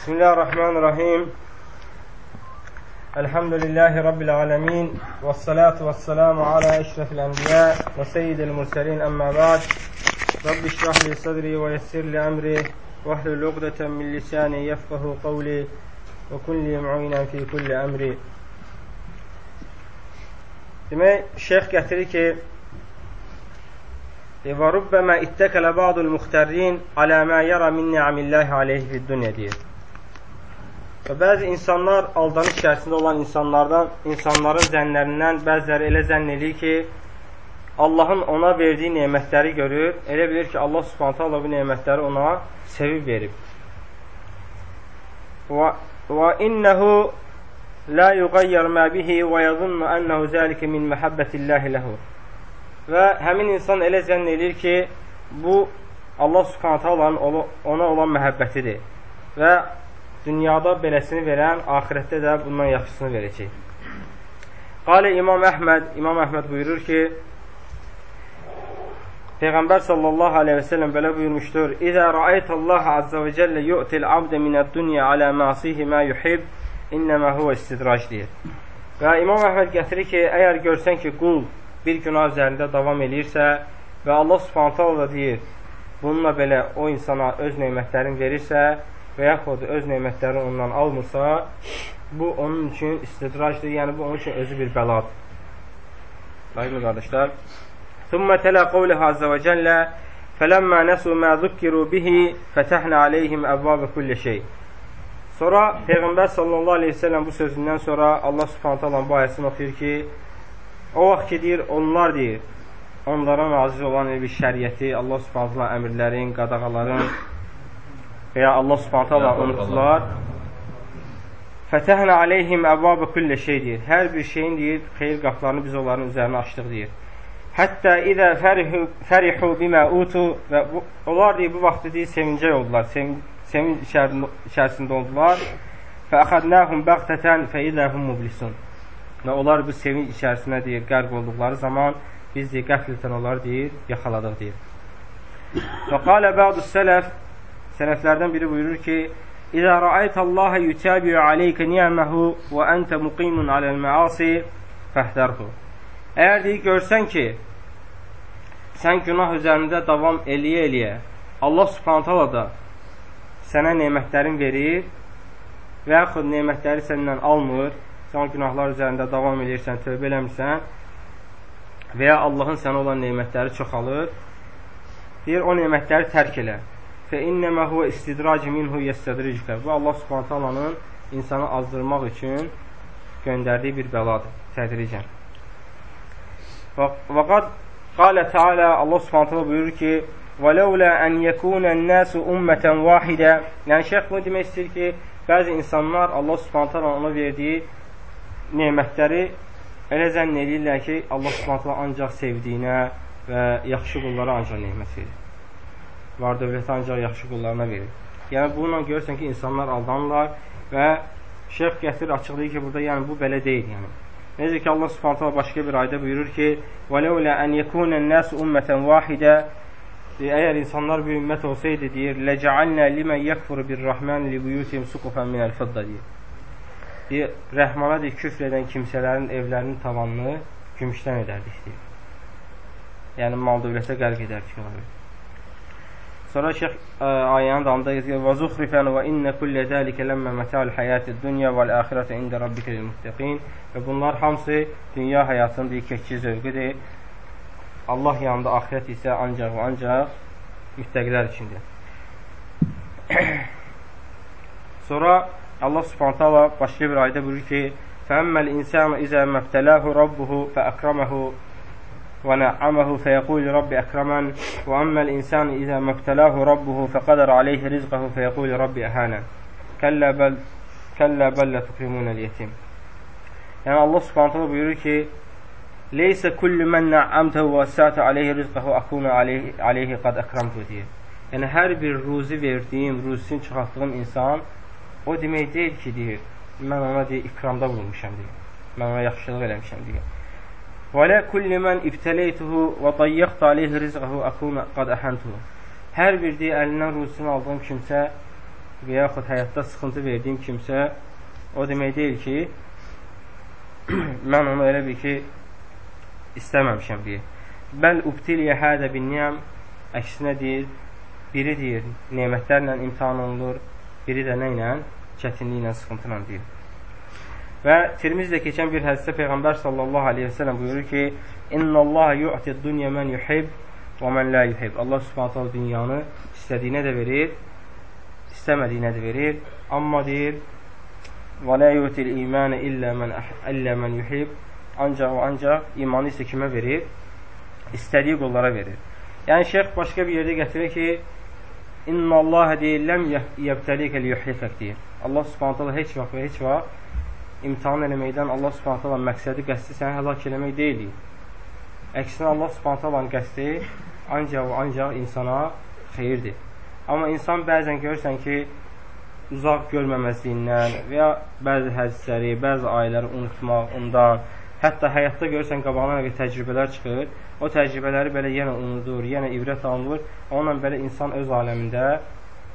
بسم الله الرحمن الرحيم. الحمد لله رب العالمين والصلاة والسلام على أشرف الأنبياء وسيد المرسلين أما بعد. رب اشرح لي صدري ويسر لي أمري واحلل عقدة من لساني يفقه قولي وكن لي معينا في كل أمري. Demək, şeyx gətirir ki, və rubbəmə ittəkələ ba'dul muxtərrin alə mə yərə min ni'amillahi aleyhi fid dünya deyir. Və bəzi insanlar, aldanış içərisində olan insanlardan, insanların zənnlərindən bəziləri elə zənn edir ki, Allahın ona verdiyi nemətləri görür, elə bilir ki, Allah subhanətə Allah bu nemətləri ona sevib verib. Və innəhu la yuqayyar mə bihi və yadunnu ənəhu zəlikə min məhəbbətilləhi ləhu. Və həmin insan elə zənn edir ki, bu Allah subhanətə Allahın ona olan məhəbbətidir. Və dünyada beləsini verən, axirətdə də bundan yaxşısını verəcək. Qalə İmam Əhməd, İmam Əhməd buyurur ki, Peyğəmbər sallallahu aleyhi və səlləm belə buyurmuşdur: "İzə rəaytəllah azza və cəllə yu'til abdə minəd-dunya alə məsihi mə yuhib, innəmə huve istidrac deyir. Və İmam Əhməd gətirir ki, əgər görsən ki, qul bir günah üzərində davam eləyirsə və Allah subhanətə da deyir, bununla belə o insana öz neymətlərini verirsə və yaxud öz neymətlərini ondan almırsa, bu onun üçün istidracdır, yəni bu onun üçün özü bir bəladır. Lakin qardaşlar, ثم تلا قوله عز وجل فلما نسوا ما ذكروا به فتحنا عليهم أبواب كل شيء Sonra Peyğəmbər sallallahu aleyhi ve sellem bu sözündən sonra Allah subhanət hala bu ayəsini oxuyur ki, o vaxt ki, deyir, onlar deyir, onlara nazil olan bir şəriyyəti, Allah subhanət hala əmirlərin, qadağaların və ya Allah subhanət hala unutdular. Fətəhnə aleyhim əvvabı küllə şey deyir. Hər bir şeyin deyir, xeyir qaplarını biz onların üzərinə açdıq deyir. Hətta idə fərihu bimə utu və bu, onlar deyir, bu vaxtı deyir, sevincək oldular, sevinc sevinç içərisində oldular. Fəəxədnəhum bəxtətən fəidəhum mublisun. Və onlar bu sevinç içərisinə deyir, qərq olduqları zaman biz deyir, qəflətən onları deyir, yaxaladıq deyir. Və qalə bə'du sələf, sələflərdən biri buyurur ki, İzə rəaytəllaha yutəbiyu aleykə niyəməhu və əntə muqimun aləl-məasi fəhdərhu. Əgər deyir, görsən ki, sən günah üzərində davam eləyə-eləyə, Allah subhanətələ da sənə nemətlərin verir və yaxud nemətləri səndən almır, sən günahlar üzərində davam edirsən, tövbə eləmirsən və ya Allahın sənə olan nemətləri çoxalır, deyir, o nemətləri tərk elə. Fə innəmə huvə istidrac minhu yəstədricə. Və Allah subhanət halanın insanı azdırmaq üçün göndərdiyi bir bəladır, tədricən. Və, və qad qalə tealə, Allah subhanət hala buyurur ki, Və ləulə ən yəkunən nəsu ümmətən vahidə Yəni, şeyh bunu demək istəyir ki, bəzi insanlar Allah subhanət hala ona verdiyi nemətləri elə zənn edirlər ki, Allah subhanət hala ancaq sevdiyinə və yaxşı qullara ancaq nemət verir Var dövləti ancaq yaxşı qullarına verir. Yəni, bununla görürsən ki, insanlar aldanırlar və şeyx gətirir, açıqlayır ki, burada yəni, bu belə deyil. Yəni. Necə ki, Allah subhanətə başqa bir ayda buyurur ki, وَلَوْلَا أَنْ يَكُونَ النَّاسُ أُمَّةً وَاحِدًا Əgər insanlar bir ümmət olsaydı, deyir, ləcəalnə limən yəkfuru bir rəhmən li buyutihim suqufən minəl fıdda deyir. Deyir, rəhmana deyir, küfr edən kimsələrin evlərinin tavanını gümüşdən edərdik, deyir. Yəni, mal dövlətə qərq edərdik onları. Sonra şeyx ayənin dalında yazır, və zuxrifən və innə kullə dəlikə ləmmə mətəl həyəti dünya vəl əxirətə ində rabbikə lil muttəqin və bunlar hamısı dünya həyatının bir keçici zövqüdür. Allah yanında axirət isə ancaq və ancaq müttəqilər üçündür. Sonra Allah subhanət hala başqa bir ayda buyurur ki, Fəəmməl insanu izə məbtələhu rabbuhu fəəkrəməhu və nə'aməhu fəyəqulu rabbi əkrəmən və əmməl insanu izə məbtələhu rabbuhu fəqədər aleyhi rizqəhu fəyəqulu rabbi əhənən kəllə bəl kəllə bəllə tukrimunəl yetim. Yəni Allah subhanət hala buyurur ki, Leysə kullu mən nə'amtəhu və sətə aleyhi rizqəhu akuna aleyhi, aleyhi qad əkramtu deyir. Yəni, hər bir ruzi verdiyim, ruzisini çıxartdığım insan o demək deyil ki, deyir, mən ona deyir, ikramda bulunmuşam, deyir. Mən ona yaxşılıq eləmişəm, deyir. Kulli mən ibtəleytuhu və dayyəxtə aleyhi rizqəhu akuna qad əhəntuhu. Hər bir deyir, əlindən ruzisini aldığım kimsə və yaxud həyatda sıxıntı verdiyim kimsə o demək deyil ki, mən onu elə bir ki, istəməmişəm deyir. Bəl ubtiliyə hədə bin niyəm əksinə deyir, biri deyir, nemətlərlə imtihan olunur, biri də nə ilə? Çətinliklə, sıxıntı deyir. Və Tirmizdə keçən bir hədisdə Peyğəmbər sallallahu aleyhi və sələm buyurur ki, İnna Allah yu'ti dunya mən yuhib və mən la yuhib. Allah subhanətə dünyanı istədiyinə də verir, istəmədiyinə də verir. Amma deyir, və la yu'til imanə illə mən, illə mən yuhib. Ancaq o ancaq imanı isə kimə verir? İstədiyi qullara verir. Yəni, şeyx başqa bir yerdə gətirir ki, İnna Allah deyir, ləm yəbtəlikə liyuhlifək deyir. Allah subhanətə heç vaxt və heç vaxt imtihan eləməkdən Allah subhanət hala məqsədi, qəsdi səni həlak eləmək deyil. Əksinə Allah subhanət halanın qəsdi ancaq ancaq insana xeyirdir. Amma insan bəzən görürsən ki, uzaq görməməzliyindən və ya bəzi hədisləri, bəzi ayələri unutmaq ondan, hətta həyatda görürsən qabağına bir təcrübələr çıxır, o təcrübələri belə yenə unudur, yenə ibrət alınır, onunla belə insan öz aləmində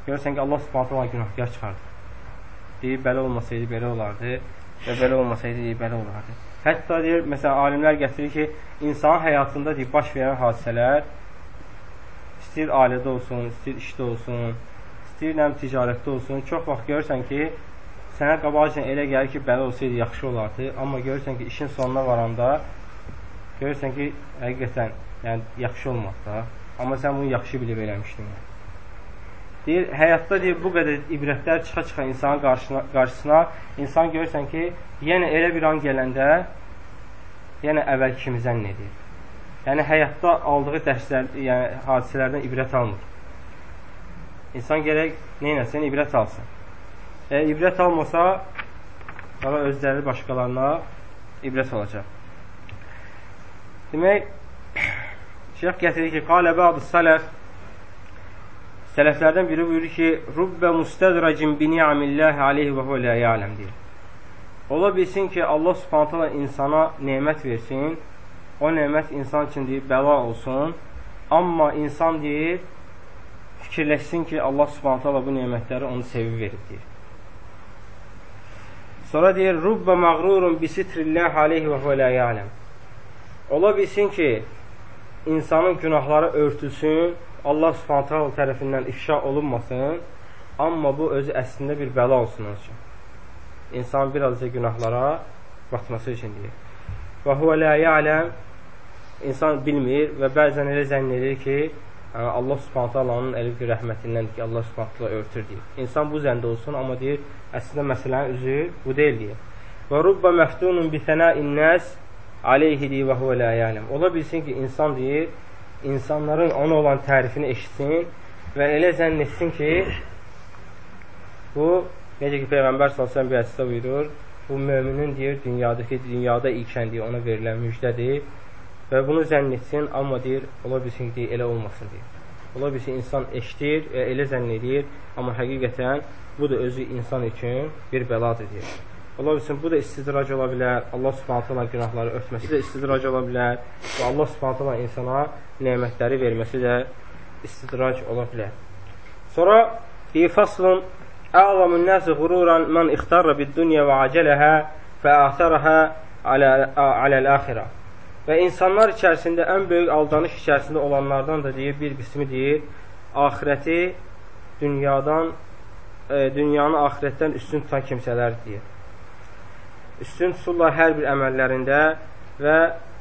görürsən ki, Allah subhanət hala günahkar çıxardır. Deyir, belə olmasaydı, belə olardı və belə olmasaydı belə olardı. Hətta deyir, məsələn, alimlər gətirir ki, insan həyatında deyir, baş verən hadisələr istəyir ailədə olsun, istəyir işdə olsun, istəyir nəm ticarətdə olsun, çox vaxt görürsən ki, sənə qabaqca elə gəlir ki, belə olsaydı yaxşı olardı, amma görürsən ki, işin sonuna varanda görürsən ki, həqiqətən yəni, yaxşı olmaz da, amma sən bunu yaxşı bilib eləmişdin. Yəni. Deyir, həyatda deyir, bu qədər ibrətlər çıxa-çıxa insanın qarşısına, qarşısına insan görürsən ki, yenə elə bir an gələndə yenə əvvəl kimi zənn edir. Yəni, həyatda aldığı dərslər, yəni hadisələrdən ibrət almır. İnsan gərək neynəsin? İbrət alsın. Əgər ibrət almasa, sonra özləri başqalarına ibrət olacaq. Demək, şeyh gətirir ki, qalə bə'd-i sələf Sələflərdən biri buyurur ki, Rubbə müstədracin bi ni'amillahi aleyhi və huvə lə ya'ləm deyir. Ola bilsin ki, Allah subhanətələ insana nemət versin, o nemət insan üçün deyir, bəla olsun, amma insan deyir, fikirləşsin ki, Allah subhanətələ bu nemətləri onu sevib verib deyir. Sonra deyir, Rubbə məğrurun bi sitrilləh aleyhi və huvə lə ya'ləm. Ola bilsin ki, insanın günahları örtülsün, Allah subhanətə tərəfindən ifşa olunmasın, amma bu özü əslində bir bəla olsun onun üçün. İnsan birazca günahlara batması üçün deyir. Və huvə lə yələm insan bilmir və bəzən elə zənn edir ki, yəni Allah subhanətə Allahın əli bir rəhmətindən ki, Allah subhanətə örtür deyir. İnsan bu zəndə olsun, amma deyir, əslində məsələnin üzü bu deyil deyir. Və rubbə məftunun bi sənəin nəs aleyhi deyir və huvə lə yələm. Ola bilsin ki, insan deyir, insanların ona olan tərifini eşitsin və elə zənn etsin ki, bu, necə ki, Peyğəmbər s.ə.v bir hədisdə buyurur, bu möminin deyir, dünyadakı, dünyada ikən deyir, ona verilən müjdədir və bunu zənn etsin, amma deyir, ola bilsin ki, deyir, elə olmasın deyir. Ola bilsin, insan eşitir, elə zənn edir, amma həqiqətən bu da özü insan üçün bir bəladır deyir. Ola bilsin, bu da istidrac ola bilər. Allah subhanətə Allah günahları örtməsi də istidrac ola bilər. Və Allah subhanətə Allah insana nemətləri verməsi də istidrac ola bilər. Sonra fi faslun Ə'zamun nəsi qururan mən ixtarra bid-dunya və acələhə fəəthərəhə aləl-əxirə. Və insanlar içərisində ən böyük aldanış içərisində olanlardan da deyir, bir qismi deyir, axirəti dünyadan, e, dünyanı axirətdən üstün tutan kimsələr deyir üstün tuturlar hər bir əməllərində və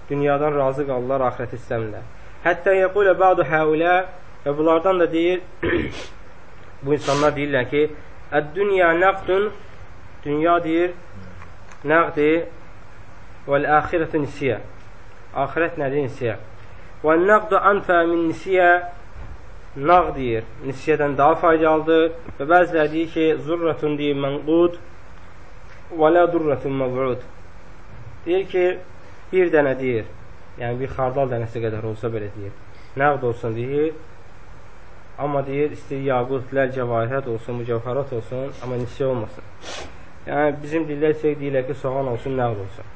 dünyadan razı qalırlar, axirət istəmirlər. Hətta yəqulə bədu həulə və bunlardan da deyir, bu insanlar deyirlər ki, Əd-dünya nəqdun, dünya deyir, nəqdi vəl-əxirətü nisiyə. Axirət nədir? Nisiyə. Və-nəqdu anfə min nisiyə nağ deyir, nisiyədən daha faydalıdır və bəziləri deyir ki, zurratun deyir, mənqud və la durratun məv'ud. Deyir ki, bir dənə deyir, yəni bir xardal dənəsi qədər olsa belə deyir. Nəqd olsun deyir, amma deyir, istəyir yaqut, ləl, cəvahirət olsun, mücəvharat olsun, amma nisyə olmasın. Yəni, bizim dillər isə deyirlər ki, soğan olsun, nəqd olsun.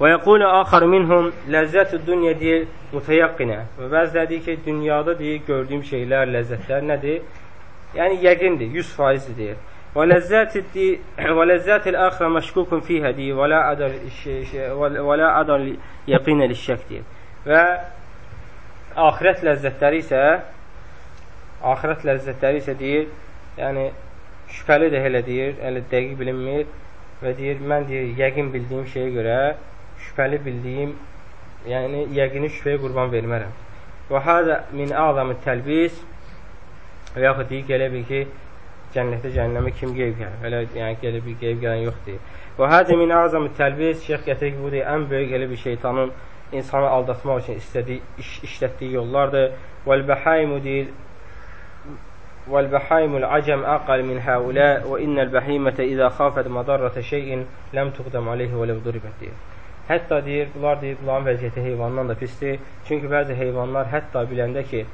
Və yəqulu axar minhum ləzzətü dünya deyir, mütəyaqqinə. Və bəziləri deyir ki, dünyada deyir, gördüyüm şeylər, ləzzətlər nədir? Yəni yəqindir, 100% deyir. Və ləzzətil axirə məşkukun fiyhə deyir. Və la adar və la adar yəqinə lişşək deyir. Və axirət ləzzətləri isə axirət ləzzətləri isə deyir, yəni şübhəli də elə deyir, elə dəqiq bilinmir və deyir, mən deyir, yəqin bildiyim şeyə görə şübhəli bildiyim, yəni yəqini şübhəyə qurban vermərəm. Və hədə min azamı təlbis və yaxud deyir, gələ bil ki, cənnətə cəhənnəmə kim qeyb gəlir? Elə yəni elə bir qeyb gələn yoxdur. Və həzə min azam təlbis şeyx gətirir ki, bu da ən böyük elə bir şeytanın insanı aldatmaq üçün istədiyi iş, işlətdiyi yollardır. Vəl bəhaimu deyir والبحائم العجم أقل من هؤلاء وإن البهيمة إذا خافت مضرة شيء لم تقدم عليه ولو ضربت deyir. Hətta deyir, bunlar deyir, bunların vəziyyəti heyvandan da pisdir. Çünki bəzi heyvanlar hətta biləndə ki,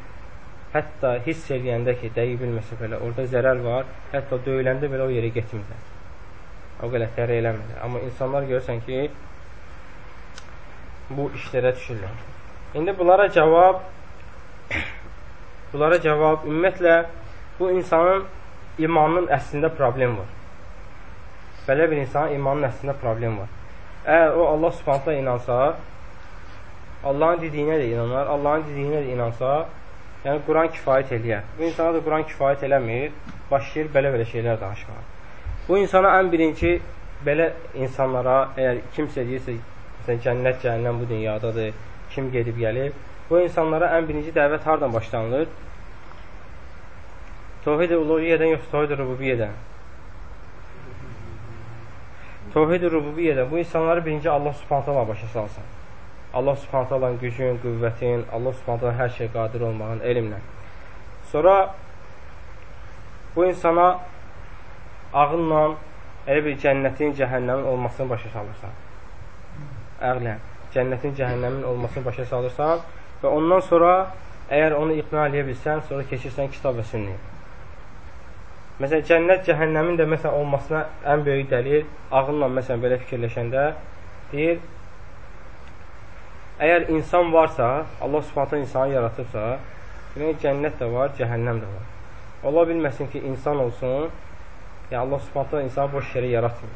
Hətta hiss eləyəndə ki, dəyi bilməsə belə, orada zərər var, hətta döyüləndə belə o yerə getmirlər. O qədər tərə eləmirlər. Amma insanlar görürsən ki, bu işlərə düşürlər. İndi bunlara cavab bunlara cavab ümumiyyətlə bu insanın imanının əslində problem var. Belə bir insanın imanının əslində problem var. Əgər o Allah subhanətlə inansa, Allahın dediyinə də inanar, Allahın dediyinə də inansa, Yəni Quran kifayət eləyər. Bu insana da Quran kifayət eləmir, başlayır belə-belə şeylər danışmağa. Bu insana ən birinci belə insanlara, əgər kimsə deyirsə, məsələn, cənnət, cəhənnəm bu dünyadadır, kim gedib gəlir, bu insanlara ən birinci dəvət hardan başlanılır? Tohid-i uluhiyyədən yoxsa tohid-i rububiyyədən? Tohid-i rububiyyədən bu insanları birinci Allah subhanətə başa salsın. Allah subhanət alanın gücün, qüvvətin, Allah subhanət alanın hər şey qadir olmağın elmlə. Sonra bu insana ağılla elə bir cənnətin, cəhənnəmin olmasını başa salırsan. Əqlən, cənnətin, cəhənnəmin olmasını başa salırsan və ondan sonra əgər onu iqna edə bilsən, sonra keçirsən kitab və sünniyə. Məsələn, cənnət, cəhənnəmin də məsələn olmasına ən böyük dəlil ağılla məsələn belə fikirləşəndə deyir, Əgər insan varsa, Allah Subhanahu insanı yaratıbsa, demək cənnət də var, cəhənnəm də var. Ola bilməsin ki, insan olsun, yəni Allah Subhanahu insanı boş yerə yaratmır.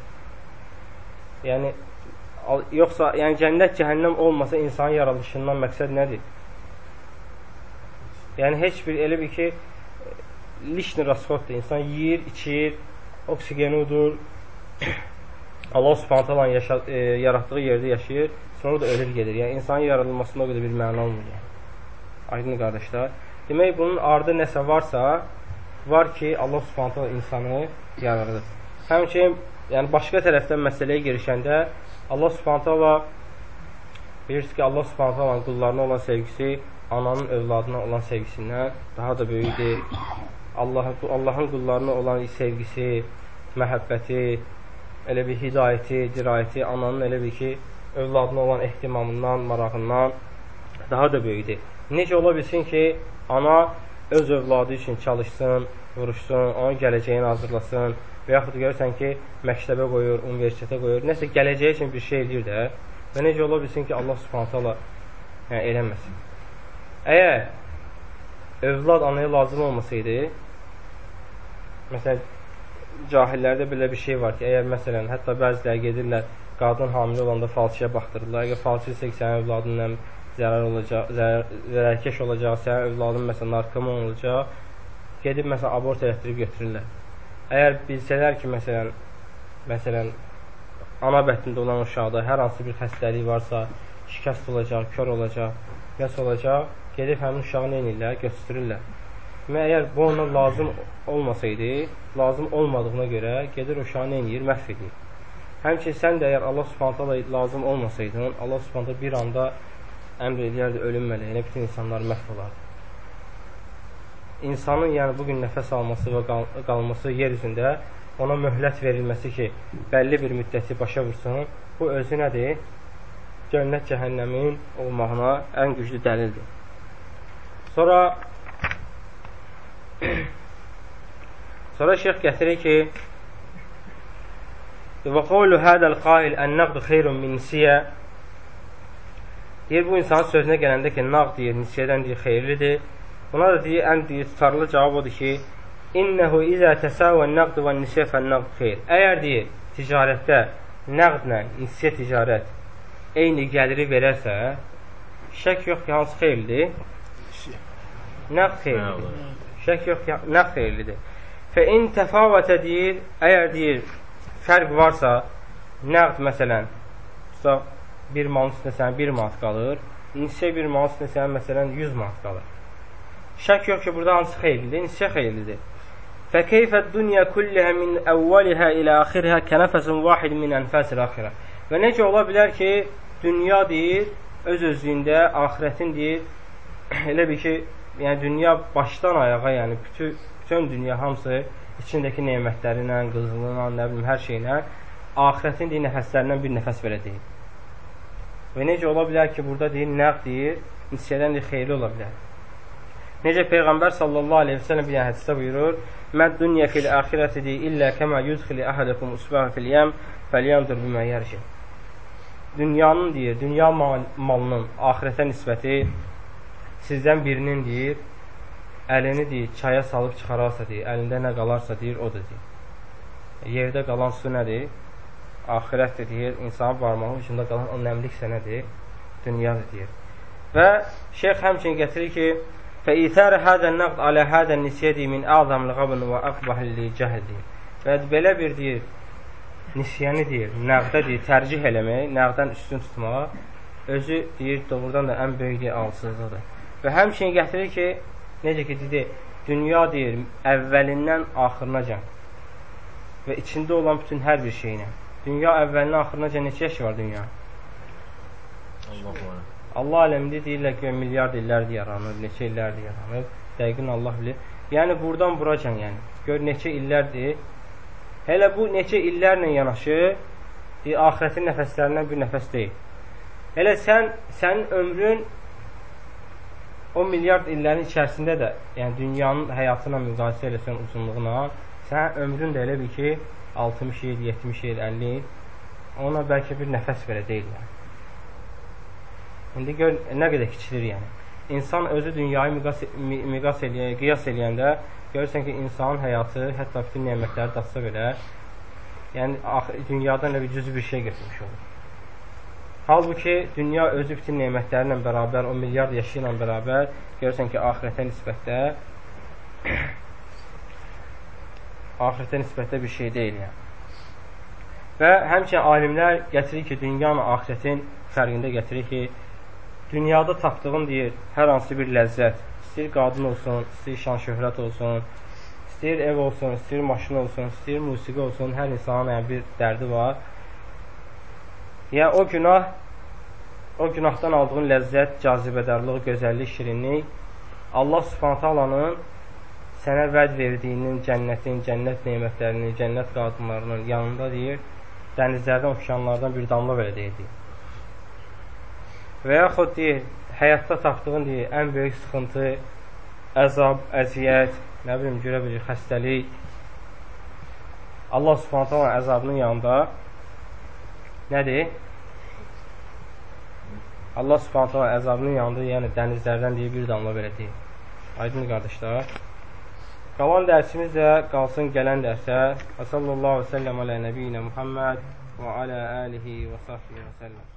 Yəni yoxsa yəni cənnət, cəhənnəm olmasa insanın yaradılışından məqsəd nədir? Yəni heç bir elə bir ki, lişni rasxoddur. İnsan yeyir, içir, oksigeni udur. Allah Subhanahu e, yaratdığı yerdə yaşayır sonra da ölür gedir. Yəni insanın yaradılmasında o qədər bir məna olmur. Yəni. Aydın qardaşlar. Demək bunun ardı nəsə varsa, var ki, Allah Subhanahu insanı yaradır. Həmçinin yəni başqa tərəfdən məsələyə girişəndə Allah Subhanahu bilirsiniz ki, Allah Subhanahu qullarına olan sevgisi ananın övladına olan sevgisindən daha da böyükdür. Allah Allahın qullarına olan sevgisi, məhəbbəti, elə bir hidayəti, dirayəti ananın elə bir ki, övladına olan ehtimamından, marağından daha da böyükdür. Necə ola bilsin ki, ana öz övladı üçün çalışsın, vuruşsun, onun gələcəyini hazırlasın və yaxud görürsən ki, məktəbə qoyur, universitetə qoyur, nəsə gələcəyi üçün bir şey edir də və necə ola bilsin ki, Allah subhanətə Allah yəni, eləməsin. Əgər övlad anaya lazım olmasaydı, məsələn, cahillərdə belə bir şey var ki, əgər məsələn, hətta bəziləri gedirlər, qadın hamilə olanda falçıya baxdırırlar. Əgər falçı isə sənin övladınla zərər olacaq, zərər, zərərkeş olacaq, sənin övladın məsələn narkoman olacaq, gedib məsələn abort elətdirib götürürlər. Əgər bilsələr ki, məsələn, məsələn ana bətnində olan uşaqda hər hansı bir xəstəlik varsa, şikəst olacaq, kör olacaq, nəsə olacaq, gedib həmin uşağı nə edirlər? Götürürlər. Və əgər bu ona lazım olmasaydı, lazım olmadığına görə gedir uşağı nə edir? Məhv edir. Həmçin sən də əgər Allah subhanətə lazım olmasaydın, Allah subhanətə bir anda əmr edərdi ölüm mələyinə, bütün insanlar məhv olardı. İnsanın yəni bugün nəfəs alması və qal qalması yer üzündə ona möhlət verilməsi ki, bəlli bir müddəti başa vursun, bu özü nədir? Cənnət cəhənnəmin olmağına ən güclü dəlildir. Sonra sonra şeyx gətirir ki, Və qavlu hədəl qail ən-nəqd xeyrun min nisiyə Deyir, bu insanın sözünə gələndə ki, nağd deyir, nisiyədən deyir, xeyirlidir. Buna da deyir, ən deyir, tutarlı cavab odur ki, İnnehu izə təsavvə nəqd və nisyə fənnəqd xeyr. Əgər deyir, ticarətdə nəqdlə nisyə ticarət eyni gəliri verərsə, şək yox ki, hansı xeyirlidir? Nəqd xeyirlidir. Şək yox ki, nə xeyirlidir. Fə in təfavətə deyir, əgər deyir, fərq varsa, nəqd məsələn, tutaq, bir malın üstündə sənə 1 manat qalır, insiyə bir malın üstündə sənə məsələn 100 manat qalır. Şək yox ki, burada hansı xeyirlidir? İnsiyə xeyirlidir. Fə keyfə dünya kullihə min əvvəlihə ilə axirhə kənəfəsin vahid min ənfəsil axirə. Və necə ola bilər ki, dünya deyir, öz-özlüyündə, axirətin deyir, elə bir ki, yəni dünya başdan ayağa, yəni bütün, bütün dünya hamısı içindəki nemətləri ilə, qızılına, nə bilim, hər şeylə axirətin deyir, nəfəslərindən bir nəfəs deyir. Və necə ola bilər ki, burada deyir, nəq deyir, nisiyədən deyir, xeyri ola bilər. Necə Peyğəmbər sallallahu aleyhi və sələm bir hədisdə buyurur, Məd dünya fil axirətidir illə kəmə yudxili əhədəkum usbəhə fil yəm fəlyandur bimə yərşi. Dünyanın deyir, dünya mal malının axirətə nisbəti sizdən birinin deyir, əlini deyir, çaya salıb çıxararsa deyir, əlində nə qalarsa deyir, o da deyir. Yerdə qalan su nədir? Axirətdir deyir, insanın barmağı ucunda qalan o nəmlik sənədir, dünyadır deyir. Və şeyx həmçin gətirir ki, فإثار هذا النقد على هذا النسية min azam الغبن və aqbah cəhdi. Və belə bir deyir, nisyəni deyir, nəqdə deyir, tərcih eləmək, nəqdən üstün tutmaq, özü deyir, doğrudan da ən böyük deyir, alsızlıqdır. Və həmçinin gətirir ki, necə ki, dedi, dünya deyir, əvvəlindən axırınacan və içində olan bütün hər bir şeylə. Dünya əvvəlindən axırınacan neçə yaşı var dünya? Allah Allah aləmdə deyirlər ki, milyard illərdir yaranıb, neçə illərdir yaranıb, dəqiqin Allah bilir. Yəni, buradan buracan, yəni, gör neçə illərdir. Hələ bu neçə illərlə yanaşı, deyir, ahirətin nəfəslərindən bir nəfəs deyil. Hələ sən, sənin ömrün o milyard illərin içərisində də, yəni dünyanın həyatına müqayisə eləsən uzunluğuna, sənin ömrün də elə bir ki, 60 il, 70 il, 50 il, ona bəlkə bir nəfəs deyil. Yəni. İndi gör nə qədər kiçilir yəni. İnsan özü dünyayı miqas, miqas eləyə, qiyas eləyəndə görürsən ki, insanın həyatı hətta bütün nemətləri datsa belə, yəni dünyadan bir cüzü bir şey götürmüş olur. Halbuki dünya özü bütün nemətlərlə bərabər, o milyard yaşı ilə bərabər görürsən ki, axirətə nisbətdə axirətə nisbətdə bir şey deyil yəni. Və həmçinin alimlər gətirir ki, dünyanın axirətin fərqində gətirir ki, dünyada tapdığın deyir, hər hansı bir ləzzət, istəyir qadın olsun, istəyir şan şöhrət olsun, istəyir ev olsun, istəyir maşın olsun, istəyir musiqi olsun, hər insanın yəni, bir dərdi var. Yəni, o günah, o günahdan aldığın ləzzət, cazibədarlıq, gözəllik, şirinlik Allah subhanətə alanın sənə vəd verdiyinin cənnətin, cənnət neymətlərinin, cənnət qadınlarının yanında deyir, dənizlərdən, okeanlardan bir damla belə deyir. Və yaxud deyir, həyatda tapdığın deyir, ən böyük sıxıntı, əzab, əziyyət, nə bilim, görə bilir, xəstəlik. Allah subhanətə olan əzabının yanında nədir? Allah subhanətə olan əzabının yanında, yəni dənizlərdən deyir, bir damla belə deyir. Aydın qardaşlar. Qalan dərsimiz də qalsın gələn dərsə. Və sallallahu və səlləm alə nəbiyyinə Muhammed və alə alihi və sahbihi və səlləm.